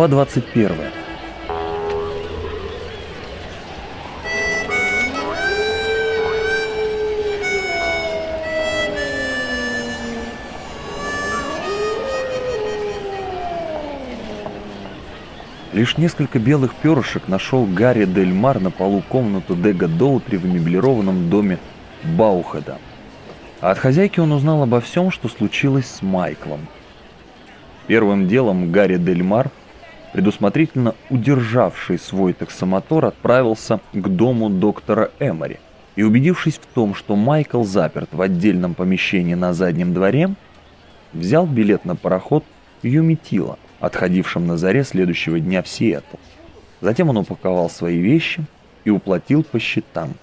Глава 21. Лишь несколько белых перышек нашел Гарри Дель Мар на полу комнату Дега Доутри в меблированном доме Баухеда. А от хозяйки он узнал обо всем, что случилось с Майклом. Первым делом Гарри Дель Мар, предусмотрительно удержавший свой таксомотор, отправился к дому доктора Эмори. И убедившись в том, что Майкл заперт в отдельном помещении на заднем дворе, взял билет на пароход Юмитила – отходившим на заре следующего дня в Сиэтл. Затем он упаковал свои вещи и уплатил по счетам.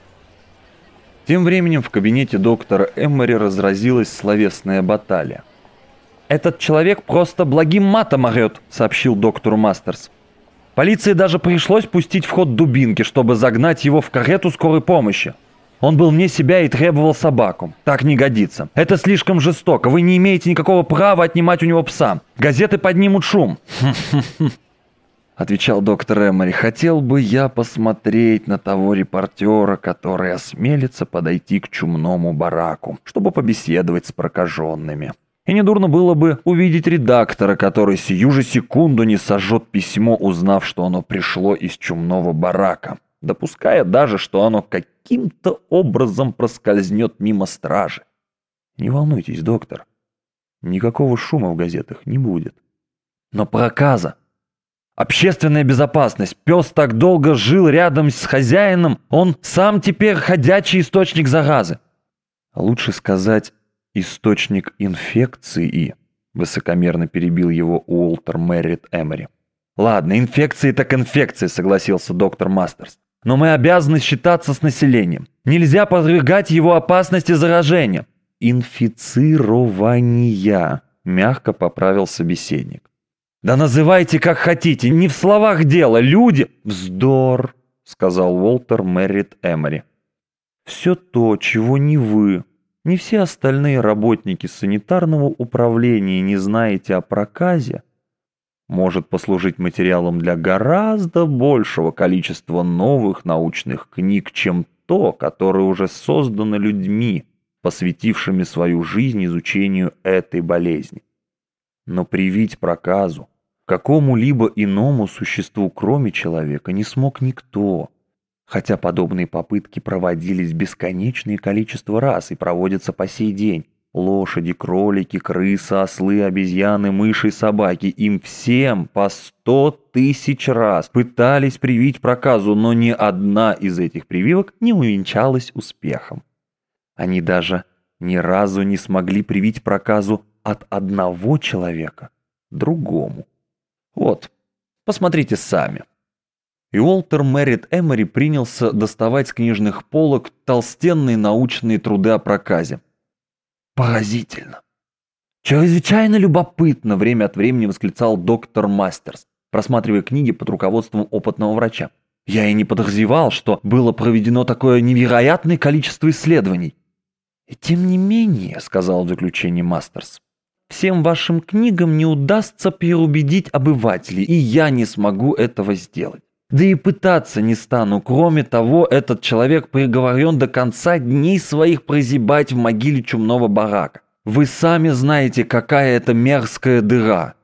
Тем временем в кабинете доктора Эммори разразилась словесная баталия. «Этот человек просто благим матом орет», — сообщил доктору Мастерс. «Полиции даже пришлось пустить в ход дубинки, чтобы загнать его в карету скорой помощи. Он был вне себя и требовал собаку. Так не годится. Это слишком жестоко. Вы не имеете никакого права отнимать у него пса. Газеты поднимут шум. Отвечал доктор Эмори. Хотел бы я посмотреть на того репортера, который осмелится подойти к чумному бараку, чтобы побеседовать с прокаженными. И недурно было бы увидеть редактора, который сию же секунду не сожжет письмо, узнав, что оно пришло из чумного барака допуская даже, что оно каким-то образом проскользнет мимо стражи. Не волнуйтесь, доктор. Никакого шума в газетах не будет. Но проказа. Общественная безопасность. Пес так долго жил рядом с хозяином, он сам теперь ходячий источник заразы. Лучше сказать, источник инфекции, высокомерно перебил его Уолтер Мэрит Эмори. Ладно, инфекции так инфекции, согласился доктор Мастерс но мы обязаны считаться с населением. Нельзя подвергать его опасности заражения. Инфицирования, мягко поправил собеседник. Да называйте как хотите, не в словах дело, люди... Вздор, сказал Уолтер Мэрит Эмори. Все то, чего не вы, не все остальные работники санитарного управления не знаете о проказе, может послужить материалом для гораздо большего количества новых научных книг, чем то, которое уже создано людьми, посвятившими свою жизнь изучению этой болезни. Но привить проказу какому-либо иному существу, кроме человека, не смог никто, хотя подобные попытки проводились бесконечное количество раз и проводятся по сей день. Лошади, кролики, крысы, ослы, обезьяны, мыши, собаки. Им всем по сто тысяч раз пытались привить проказу, но ни одна из этих прививок не увенчалась успехом. Они даже ни разу не смогли привить проказу от одного человека другому. Вот, посмотрите сами. И Уолтер Мэрит Эмори принялся доставать с книжных полок толстенные научные труды о проказе. Поразительно. Чрезвычайно любопытно, время от времени восклицал доктор Мастерс, просматривая книги под руководством опытного врача. Я и не подозревал, что было проведено такое невероятное количество исследований. И тем не менее, сказал в заключении Мастерс, всем вашим книгам не удастся переубедить обывателей, и я не смогу этого сделать. Да и пытаться не стану. Кроме того, этот человек приговорен до конца дней своих прозябать в могиле чумного барака. Вы сами знаете, какая это мерзкая дыра.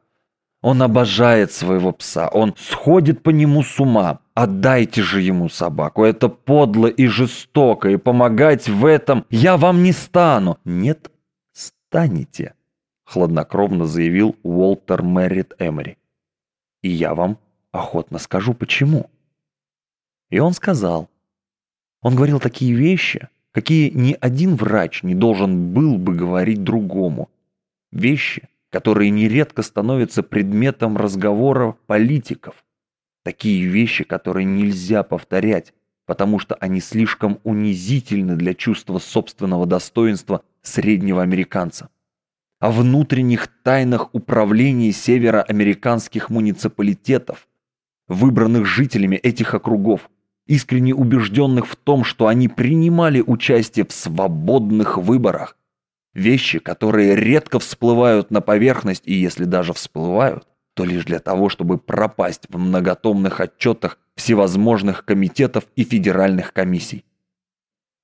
Он обожает своего пса, он сходит по нему с ума. Отдайте же ему собаку, это подло и жестоко, и помогать в этом я вам не стану. Нет, станете, хладнокровно заявил Уолтер Мэрит Эмори. И я вам охотно скажу, почему. И он сказал. Он говорил такие вещи, какие ни один врач не должен был бы говорить другому. Вещи, которые нередко становятся предметом разговоров политиков. Такие вещи, которые нельзя повторять, потому что они слишком унизительны для чувства собственного достоинства среднего американца о внутренних тайнах управления североамериканских муниципалитетов, выбранных жителями этих округов, искренне убежденных в том, что они принимали участие в свободных выборах, Вещи, которые редко всплывают на поверхность и если даже всплывают, то лишь для того, чтобы пропасть в многотомных отчетах всевозможных комитетов и федеральных комиссий.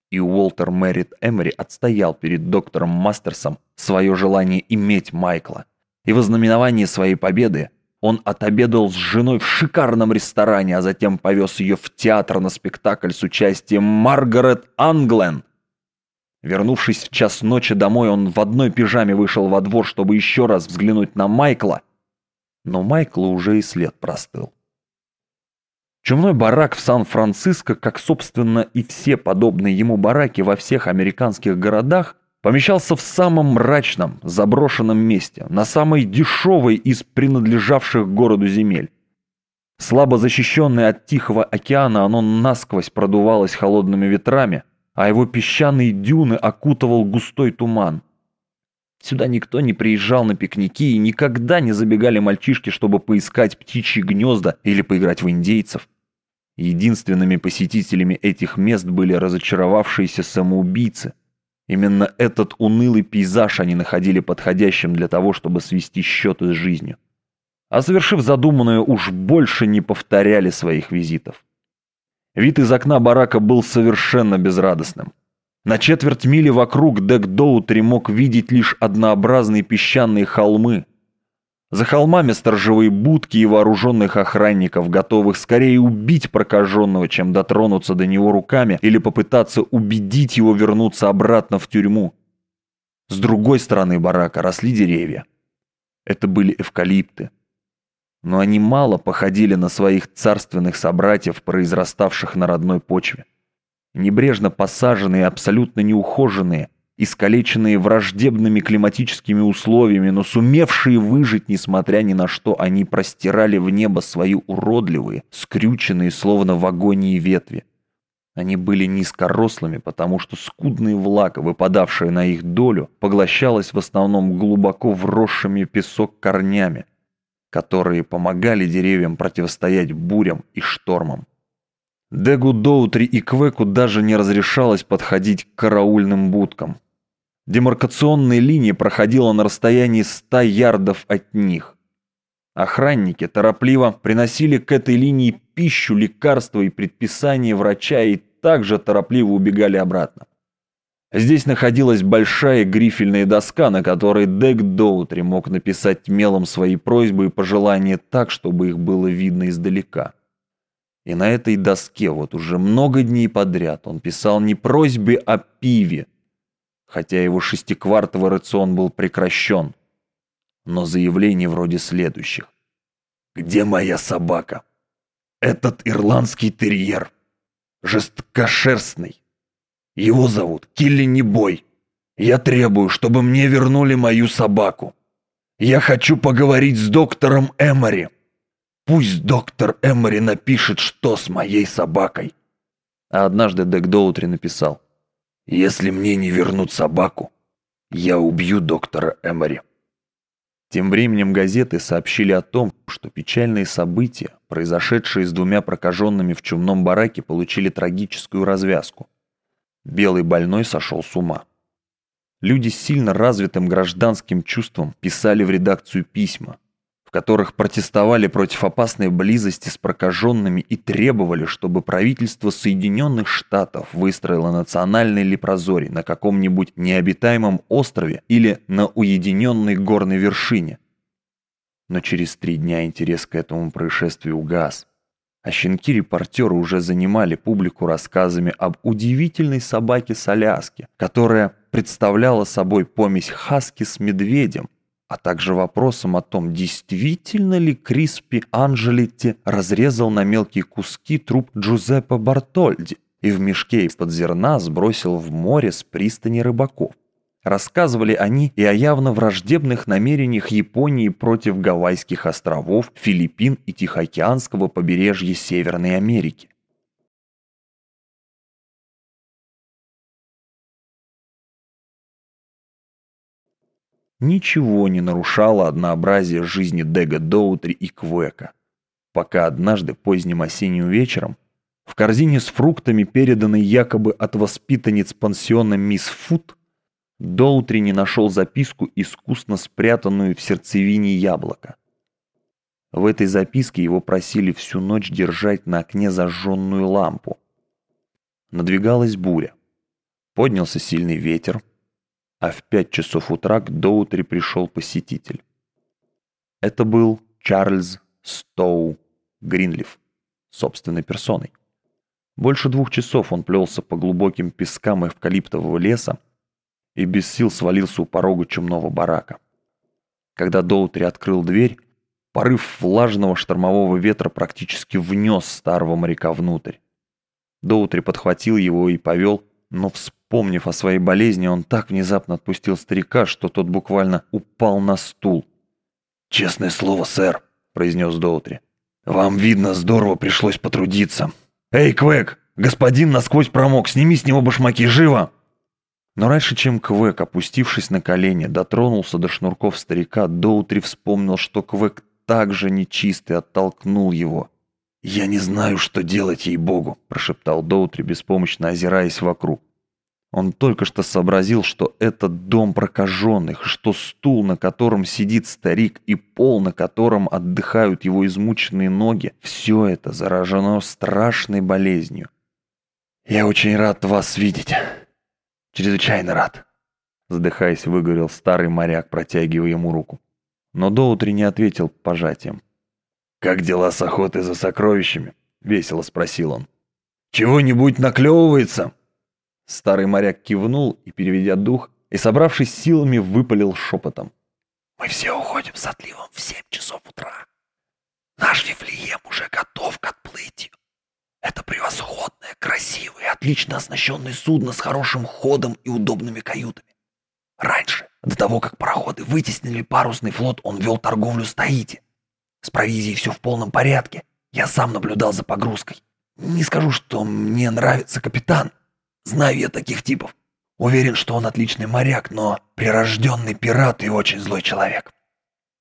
И Уолтер Мэрит Эмери отстоял перед доктором Мастерсом свое желание иметь Майкла. И в ознаменовании своей победы он отобедал с женой в шикарном ресторане, а затем повез ее в театр на спектакль с участием Маргарет Англен. Вернувшись в час ночи домой, он в одной пижаме вышел во двор, чтобы еще раз взглянуть на Майкла. Но Майкла уже и след простыл. Чумной барак в Сан-Франциско, как, собственно, и все подобные ему бараки во всех американских городах, помещался в самом мрачном, заброшенном месте, на самой дешевой из принадлежавших городу земель. Слабо защищенное от Тихого океана, оно насквозь продувалось холодными ветрами, а его песчаные дюны окутывал густой туман. Сюда никто не приезжал на пикники и никогда не забегали мальчишки, чтобы поискать птичьи гнезда или поиграть в индейцев. Единственными посетителями этих мест были разочаровавшиеся самоубийцы. Именно этот унылый пейзаж они находили подходящим для того, чтобы свести счеты с жизнью. А совершив задуманное, уж больше не повторяли своих визитов. Вид из окна барака был совершенно безрадостным. На четверть мили вокруг Дек Доутри мог видеть лишь однообразные песчаные холмы. За холмами сторожевые будки и вооруженных охранников, готовых скорее убить прокаженного, чем дотронуться до него руками или попытаться убедить его вернуться обратно в тюрьму. С другой стороны барака росли деревья. Это были эвкалипты. Но они мало походили на своих царственных собратьев, произраставших на родной почве небрежно посаженные, абсолютно неухоженные, искалеченные враждебными климатическими условиями, но сумевшие выжить, несмотря ни на что, они простирали в небо свои уродливые, скрюченные, словно в агонии ветви. Они были низкорослыми, потому что скудная влага, выпадавшая на их долю, поглощалась в основном глубоко вросшими песок корнями, которые помогали деревьям противостоять бурям и штормам. Дегу Доутри и Квеку даже не разрешалось подходить к караульным будкам. Демаркационная линия проходила на расстоянии 100 ярдов от них. Охранники торопливо приносили к этой линии пищу, лекарства и предписания врача и также торопливо убегали обратно. Здесь находилась большая грифельная доска, на которой Дег Доутри мог написать мелом свои просьбы и пожелания так, чтобы их было видно издалека. И на этой доске вот уже много дней подряд он писал не просьбы о пиве, хотя его шестиквартовый рацион был прекращен, но заявление вроде следующих. «Где моя собака? Этот ирландский терьер, жесткошерстный. Его зовут Килли Небой. Я требую, чтобы мне вернули мою собаку. Я хочу поговорить с доктором Эмори». Пусть доктор Эмори напишет, что с моей собакой. А однажды Дек Доутри написал, «Если мне не вернут собаку, я убью доктора Эмори». Тем временем газеты сообщили о том, что печальные события, произошедшие с двумя прокаженными в чумном бараке, получили трагическую развязку. Белый больной сошел с ума. Люди с сильно развитым гражданским чувством писали в редакцию письма, в которых протестовали против опасной близости с прокаженными и требовали, чтобы правительство Соединенных Штатов выстроило национальный лепрозорий на каком-нибудь необитаемом острове или на уединенной горной вершине. Но через три дня интерес к этому происшествию угас. А щенки-репортеры уже занимали публику рассказами об удивительной собаке Соляске, которая представляла собой помесь хаски с медведем, а также вопросом о том, действительно ли Криспи Анжелетти разрезал на мелкие куски труп Джузеппе Бартольди и в мешке из-под зерна сбросил в море с пристани рыбаков. Рассказывали они и о явно враждебных намерениях Японии против Гавайских островов, Филиппин и Тихоокеанского побережья Северной Америки. Ничего не нарушало однообразие жизни Дега Доутри и Квека. Пока однажды поздним осенним вечером в корзине с фруктами, переданной якобы от воспитанниц пансиона мисс Фуд, Доутри не нашел записку, искусно спрятанную в сердцевине яблока. В этой записке его просили всю ночь держать на окне зажженную лампу. Надвигалась буря. Поднялся сильный ветер, а в пять часов утра к Доутри пришел посетитель. Это был Чарльз Стоу Гринлиф, собственной персоной. Больше двух часов он плелся по глубоким пескам эвкалиптового леса и без сил свалился у порога чумного барака. Когда Доутри открыл дверь, порыв влажного штормового ветра практически внес старого моряка внутрь. Доутри подхватил его и повел, но вспомнив о своей болезни, он так внезапно отпустил старика, что тот буквально упал на стул. «Честное слово, сэр», — произнес Доутри. «Вам, видно, здорово пришлось потрудиться. Эй, Квек, господин насквозь промок, сними с него башмаки, живо!» Но раньше, чем Квек, опустившись на колени, дотронулся до шнурков старика, Доутри вспомнил, что Квек также нечистый оттолкнул его. «Я не знаю, что делать, ей-богу», – прошептал Доутри, беспомощно озираясь вокруг. Он только что сообразил, что это дом прокаженных, что стул, на котором сидит старик, и пол, на котором отдыхают его измученные ноги, все это заражено страшной болезнью. «Я очень рад вас видеть. Чрезвычайно рад», — задыхаясь, выговорил старый моряк, протягивая ему руку. Но Доутри не ответил пожатием. «Как дела с охотой за сокровищами?» — весело спросил он. «Чего-нибудь наклевывается?» Старый моряк кивнул и, переведя дух, и, собравшись силами, выпалил шепотом. «Мы все уходим с отливом в семь часов утра. Наш Вифлеем уже готов к отплытию. Это превосходное, красивое, отлично оснащенное судно с хорошим ходом и удобными каютами. Раньше, до того, как пароходы вытеснили парусный флот, он вел торговлю с Таити. С провизией все в полном порядке. Я сам наблюдал за погрузкой. Не скажу, что мне нравится капитан, Знаю я таких типов. Уверен, что он отличный моряк, но прирожденный пират и очень злой человек.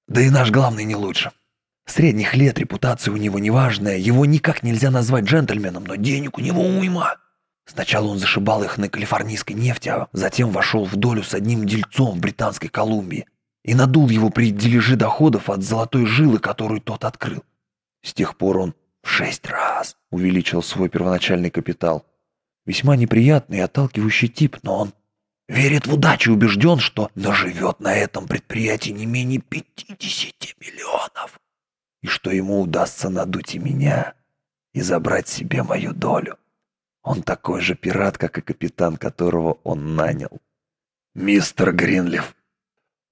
Да и наш главный не лучше. Средних лет, репутация у него неважная, его никак нельзя назвать джентльменом, но денег у него уйма. Сначала он зашибал их на калифорнийской нефти, а затем вошел в долю с одним дельцом в Британской Колумбии и надул его при дележе доходов от золотой жилы, которую тот открыл. С тех пор он в шесть раз увеличил свой первоначальный капитал. Весьма неприятный и отталкивающий тип, но он верит в удачу и убежден, что наживет на этом предприятии не менее 50 миллионов, и что ему удастся надуть и меня и забрать себе мою долю. Он такой же пират, как и капитан, которого он нанял. «Мистер Гринлиф,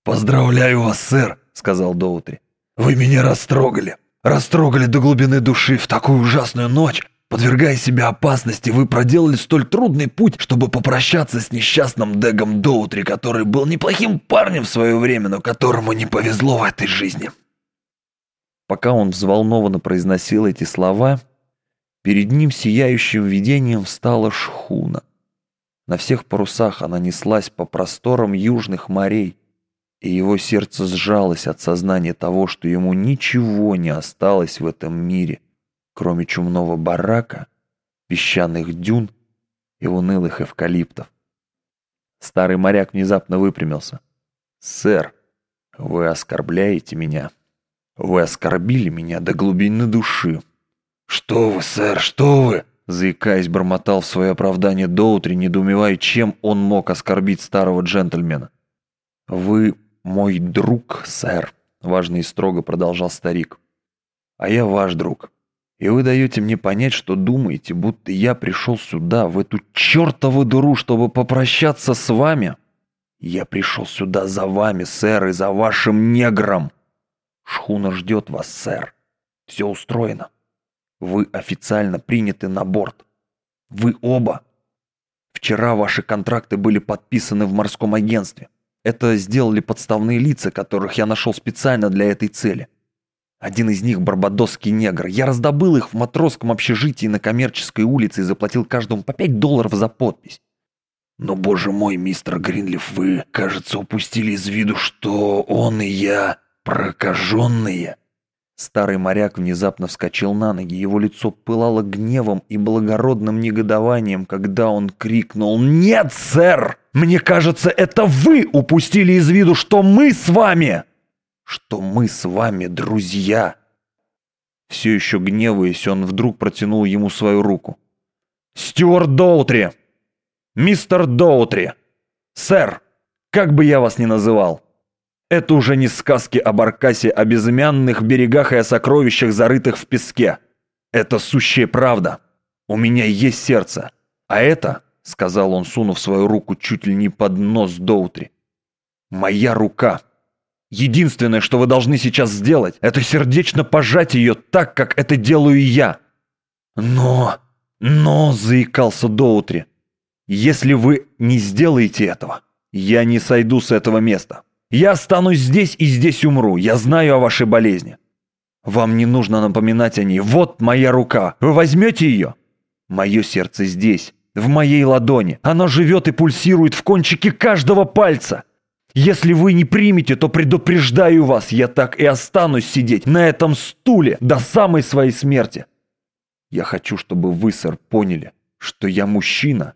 поздравляю вас, сэр», — сказал Доутри. «Вы меня растрогали, растрогали до глубины души в такую ужасную ночь, Подвергая себя опасности, вы проделали столь трудный путь, чтобы попрощаться с несчастным Дегом Доутри, который был неплохим парнем в свое время, но которому не повезло в этой жизни. Пока он взволнованно произносил эти слова, перед ним сияющим видением встала шхуна. На всех парусах она неслась по просторам южных морей, и его сердце сжалось от сознания того, что ему ничего не осталось в этом мире, кроме чумного барака, песчаных дюн и унылых эвкалиптов. Старый моряк внезапно выпрямился. «Сэр, вы оскорбляете меня. Вы оскорбили меня до глубины души». «Что вы, сэр, что вы?» Заикаясь, бормотал в свое оправдание Доутри, недоумевая, чем он мог оскорбить старого джентльмена. «Вы мой друг, сэр», — важно и строго продолжал старик. «А я ваш друг. И вы даете мне понять, что думаете, будто я пришел сюда, в эту чертову дыру, чтобы попрощаться с вами? Я пришел сюда за вами, сэр, и за вашим негром. Шхуна ждет вас, сэр. Все устроено. Вы официально приняты на борт. Вы оба. Вчера ваши контракты были подписаны в морском агентстве. Это сделали подставные лица, которых я нашел специально для этой цели. Один из них барбадосский негр. Я раздобыл их в матросском общежитии на коммерческой улице и заплатил каждому по 5 долларов за подпись. Но, боже мой, мистер Гринлиф, вы, кажется, упустили из виду, что он и я прокаженные. Старый моряк внезапно вскочил на ноги, его лицо пылало гневом и благородным негодованием, когда он крикнул «Нет, сэр! Мне кажется, это вы упустили из виду, что мы с вами! Что мы с вами друзья!» Все еще гневаясь, он вдруг протянул ему свою руку. «Стюарт Доутри! Мистер Доутри! Сэр, как бы я вас ни называл!» Это уже не сказки об Аркасе, о безымянных берегах и о сокровищах, зарытых в песке. Это сущая правда. У меня есть сердце. А это, сказал он, сунув свою руку чуть ли не под нос Доутри, моя рука. Единственное, что вы должны сейчас сделать, это сердечно пожать ее так, как это делаю я. Но, но, заикался Доутри, если вы не сделаете этого, я не сойду с этого места. Я останусь здесь и здесь умру. Я знаю о вашей болезни. Вам не нужно напоминать о ней. Вот моя рука. Вы возьмете ее? Мое сердце здесь, в моей ладони. Оно живет и пульсирует в кончике каждого пальца. Если вы не примете, то предупреждаю вас, я так и останусь сидеть на этом стуле до самой своей смерти. Я хочу, чтобы вы, сэр, поняли, что я мужчина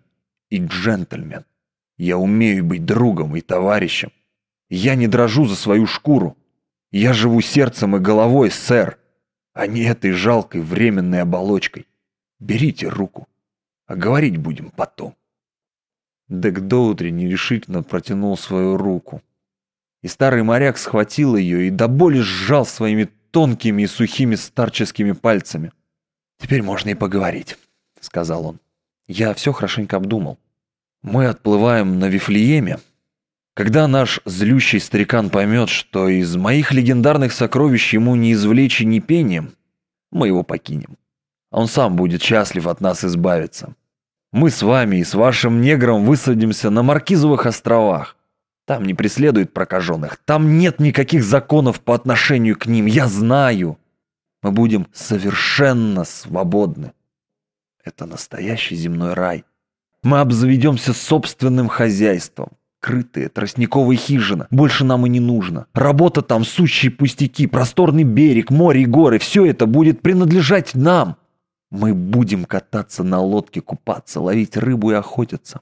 и джентльмен. Я умею быть другом и товарищем. Я не дрожу за свою шкуру. Я живу сердцем и головой, сэр, а не этой жалкой временной оболочкой. Берите руку, а говорить будем потом. Дек Доутри нерешительно протянул свою руку. И старый моряк схватил ее и до боли сжал своими тонкими и сухими старческими пальцами. «Теперь можно и поговорить», — сказал он. «Я все хорошенько обдумал. Мы отплываем на Вифлееме, когда наш злющий старикан поймет, что из моих легендарных сокровищ ему не извлечь ни пением, мы его покинем. Он сам будет счастлив от нас избавиться. Мы с вами и с вашим негром высадимся на Маркизовых островах. Там не преследуют прокаженных, там нет никаких законов по отношению к ним, я знаю. Мы будем совершенно свободны. Это настоящий земной рай. Мы обзаведемся собственным хозяйством. Крытая тростниковая хижина. Больше нам и не нужно. Работа там, сущие пустяки, просторный берег, море и горы. Все это будет принадлежать нам. Мы будем кататься на лодке, купаться, ловить рыбу и охотиться.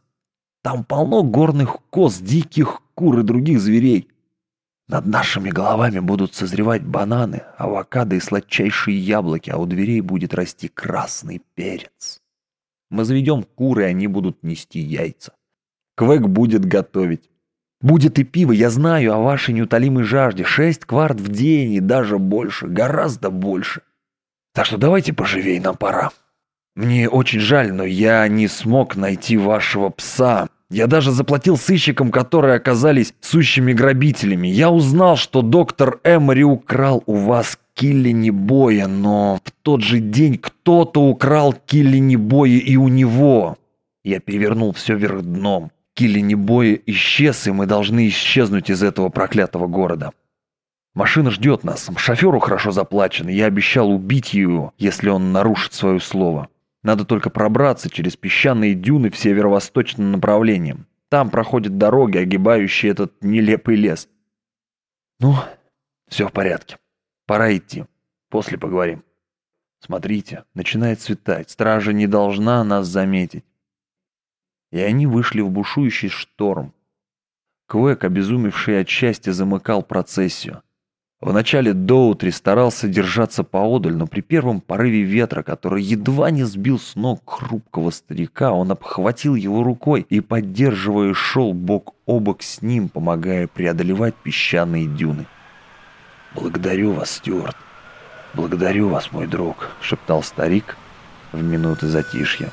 Там полно горных коз, диких кур и других зверей. Над нашими головами будут созревать бананы, авокадо и сладчайшие яблоки, а у дверей будет расти красный перец. Мы заведем куры, и они будут нести яйца. Квек будет готовить. Будет и пиво, я знаю о вашей неутолимой жажде. Шесть кварт в день и даже больше, гораздо больше. Так что давайте поживей, нам пора. Мне очень жаль, но я не смог найти вашего пса. Я даже заплатил сыщикам, которые оказались сущими грабителями. Я узнал, что доктор Эмори украл у вас Киллини Боя, но в тот же день кто-то украл Киллини Боя и у него. Я перевернул все вверх дном. Киллини Боя исчез, и мы должны исчезнуть из этого проклятого города. Машина ждет нас. Шоферу хорошо заплачено. Я обещал убить его, если он нарушит свое слово. Надо только пробраться через песчаные дюны в северо-восточном направлении. Там проходят дороги, огибающие этот нелепый лес. Ну, все в порядке. Пора идти. После поговорим. Смотрите, начинает светать. Стража не должна нас заметить и они вышли в бушующий шторм. Квек, обезумевший от счастья, замыкал процессию. Вначале Доутри старался держаться поодаль, но при первом порыве ветра, который едва не сбил с ног хрупкого старика, он обхватил его рукой и, поддерживая, шел бок о бок с ним, помогая преодолевать песчаные дюны. «Благодарю вас, Стюарт. Благодарю вас, мой друг», — шептал старик в минуты затишья.